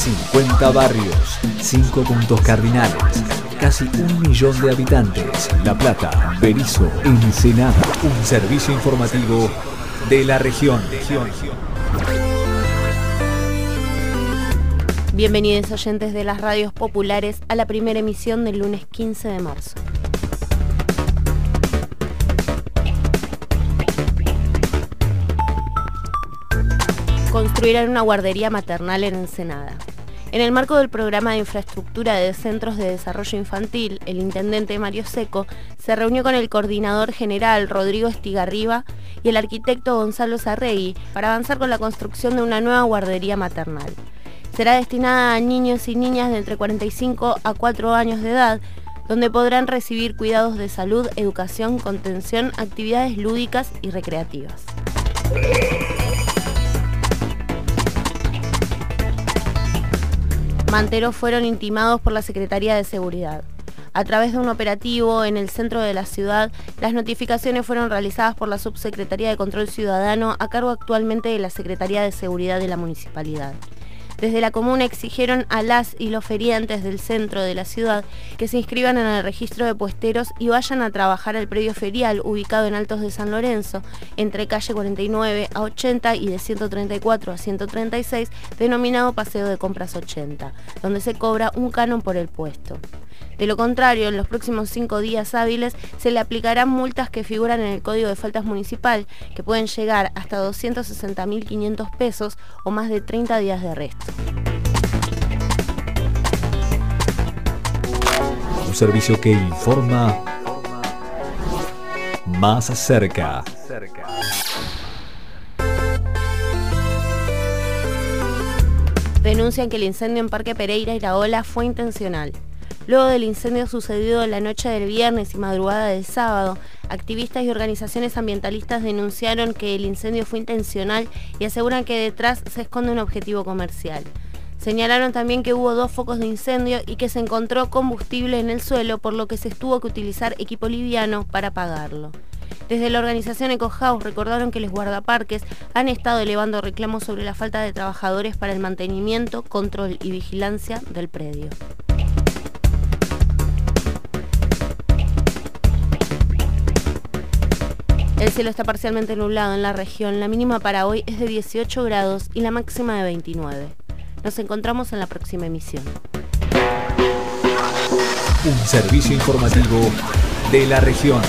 50 barrios, 5 puntos cardinales, casi un millón de habitantes. La Plata, Berizo, Ensenada. Un servicio informativo de la región. Bienvenidos oyentes de las radios populares a la primera emisión del lunes 15 de marzo. Construirán una guardería maternal en Ensenada. En el marco del programa de infraestructura de centros de desarrollo infantil, el intendente Mario Seco se reunió con el coordinador general Rodrigo Estigarriba y el arquitecto Gonzalo Sarregui para avanzar con la construcción de una nueva guardería maternal. Será destinada a niños y niñas de entre 45 a 4 años de edad, donde podrán recibir cuidados de salud, educación, contención, actividades lúdicas y recreativas. Manteros fueron intimados por la Secretaría de Seguridad. A través de un operativo en el centro de la ciudad, las notificaciones fueron realizadas por la Subsecretaría de Control Ciudadano a cargo actualmente de la Secretaría de Seguridad de la Municipalidad. Desde la comuna exigieron a las y los feriantes del centro de la ciudad que se inscriban en el registro de puesteros y vayan a trabajar al predio ferial ubicado en Altos de San Lorenzo, entre calle 49 a 80 y de 134 a 136, denominado Paseo de Compras 80, donde se cobra un canon por el puesto. De lo contrario, en los próximos cinco días hábiles se le aplicarán multas que figuran en el Código de Faltas Municipal, que pueden llegar hasta 260.500 pesos o más de 30 días de arresto. Un servicio que informa más cerca. Denuncian que el incendio en Parque Pereira Iraola fue intencional. Luego del incendio sucedido la noche del viernes y madrugada del sábado, activistas y organizaciones ambientalistas denunciaron que el incendio fue intencional y aseguran que detrás se esconde un objetivo comercial. Señalaron también que hubo dos focos de incendio y que se encontró combustible en el suelo, por lo que se tuvo que utilizar equipo liviano para apagarlo. Desde la organización EcoHouse recordaron que los guardaparques han estado elevando reclamos sobre la falta de trabajadores para el mantenimiento, control y vigilancia del predio. Cielo está parcialmente nublado en la región. La mínima para hoy es de 18 grados y la máxima de 29. Nos encontramos en la próxima emisión. Un servicio informativo de la región.